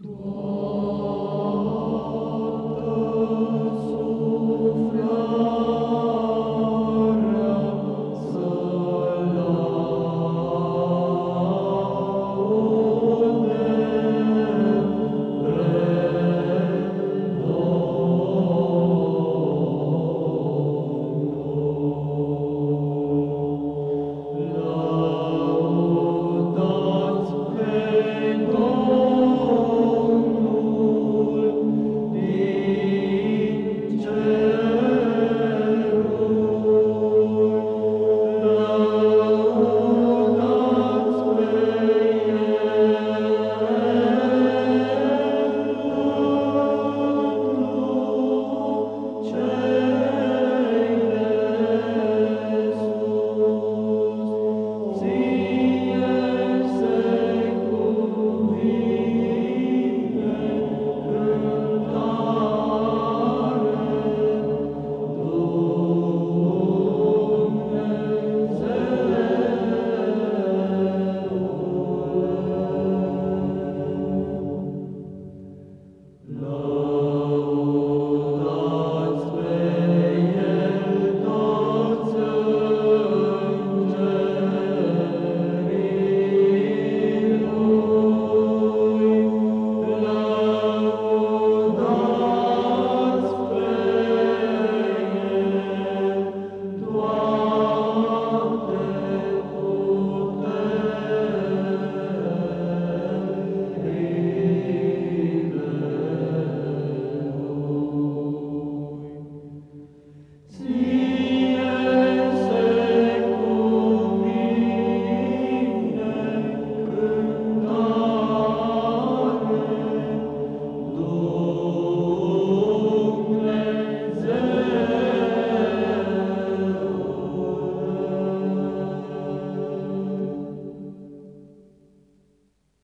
do